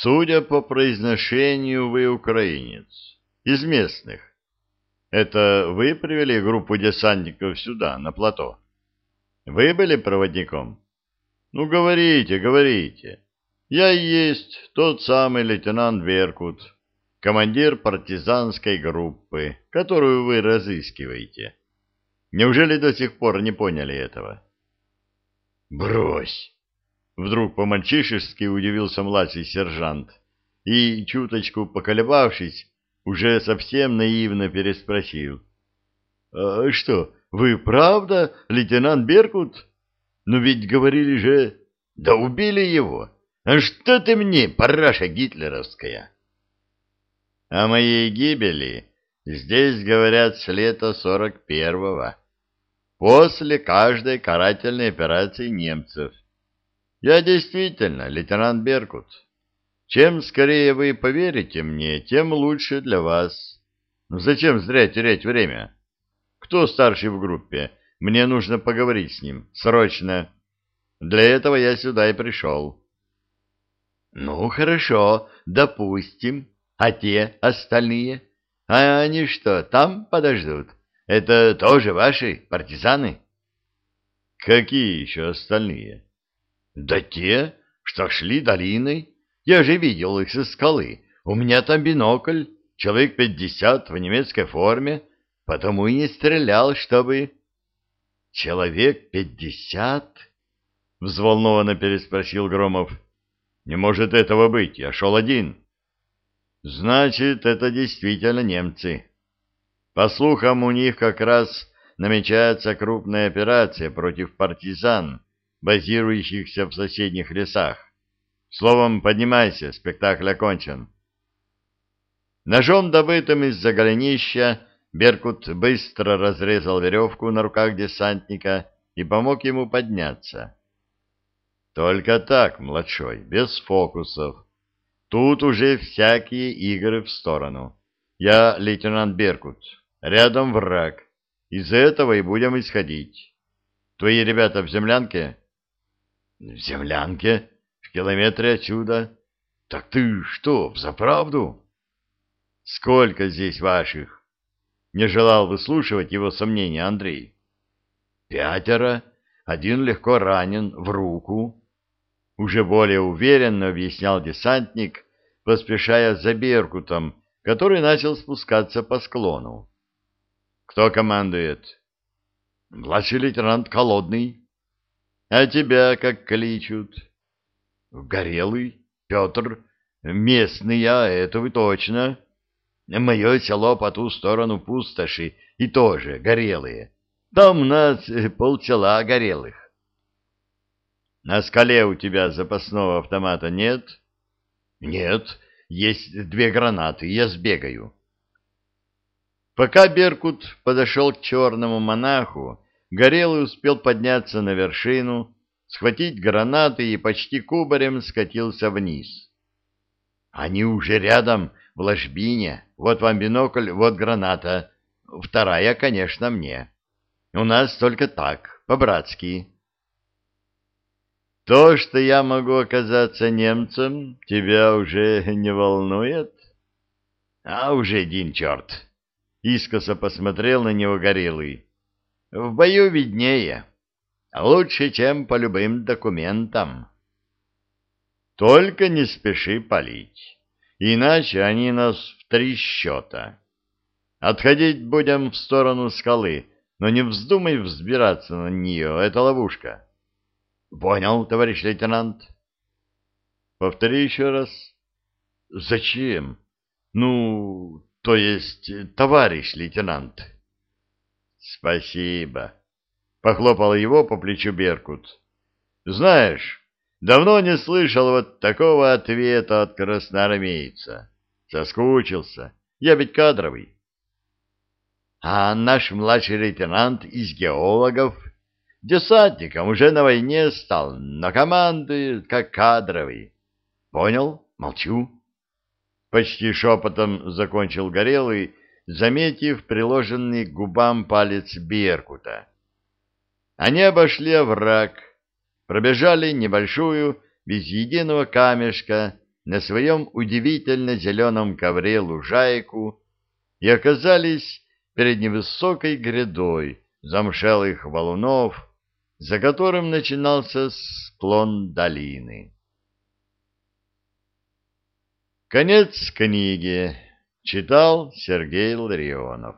Судя по произношению, вы украинец. Из местных. Это вы привели группу десантников сюда, на плато? Вы были проводником? Ну, говорите, говорите. Я и есть тот самый лейтенант Беркут, командир партизанской группы, которую вы разыскиваете. Неужели до сих пор не поняли этого? Брось! Вдруг по-мальчишески удивился младший сержант и, чуточку поколебавшись, уже совсем наивно переспросил. «А что, вы правда лейтенант Беркут? Ну ведь говорили же... Да убили его! А что ты мне, параша гитлеровская?» «О моей гибели здесь говорят с лета сорок первого, после каждой карательной операции немцев. Я действительно лейтенант Беркут. Чем скорее вы поверите мне, тем лучше для вас. Ну, зачем зря терять время? Кто старший в группе? Мне нужно поговорить с ним. Срочно. Для этого я сюда и пришел. Ну, хорошо, допустим. А те остальные? А они что, там подождут? Это тоже ваши партизаны? Какие еще остальные? Да те, что шли долиной. Я же видел их со скалы. У меня там бинокль, человек пятьдесят в немецкой форме, потому и не стрелял, чтобы... Человек пятьдесят? Взволнованно переспросил Громов. Не может этого быть, я шел один. Значит, это действительно немцы. По слухам, у них как раз намечается крупная операция против партизан, базирующихся в соседних лесах. Словом, поднимайся, спектакль окончен. Ножом, добытым из-за голенища, Беркут быстро разрезал веревку на руках десантника и помог ему подняться. Только так, младшой, без фокусов. Тут уже всякие игры в сторону. Я лейтенант Беркут, рядом враг. Из этого и будем исходить. Твои ребята в землянке? В землянке? В километре отсюда? Так ты что, взаправду? Сколько здесь ваших? Не желал выслушивать его сомнения Андрей. Пятеро. Один легко ранен в руку. Уже более уверенно объяснял десантник, поспешая за Беркутом, который начал спускаться по склону. «Кто командует?» «Младший лейтенант Холодный». А тебя как кличут? Горелый, Петр, местный я, это вы точно. Мое село по ту сторону пустоши и тоже горелые. Там нас полсела горелых. На скале у тебя запасного автомата нет? Нет, есть две гранаты, я сбегаю. Пока Беркут подошел к черному монаху, Горелый успел подняться на вершину, схватить гранаты и почти кубарем скатился вниз. Они уже рядом, в ложбине. Вот вам бинокль, вот граната. Вторая, конечно, мне. У нас только так, по-братски. То, что я могу оказаться немцем, тебя уже не волнует? А уже один черт. Искоса посмотрел на него горелый. В бою виднее. Лучше, чем по любым документам. Только не спеши палить, иначе они нас в три счета. Отходить будем в сторону скалы, но не вздумай взбираться на нее, это ловушка. Понял, товарищ лейтенант? Повтори еще раз. Зачем? Ну, то есть, товарищ лейтенант. Спасибо. Похлопал его по плечу Беркут. Знаешь, давно не слышал вот такого ответа от красноармейца. Соскучился. Я ведь кадровый. А наш младший лейтенант из геологов десантником уже на войне стал, но командует как кадровый. Понял? Молчу. Почти шепотом закончил Горелый, заметив приложенный к губам палец Беркута. Они обошли овраг, пробежали небольшую, без единого камешка, на своем удивительно зеленом ковре лужайку и оказались перед невысокой грядой замшелых валунов, за которым начинался склон долины. Конец книги. Читал Сергей Ларионов.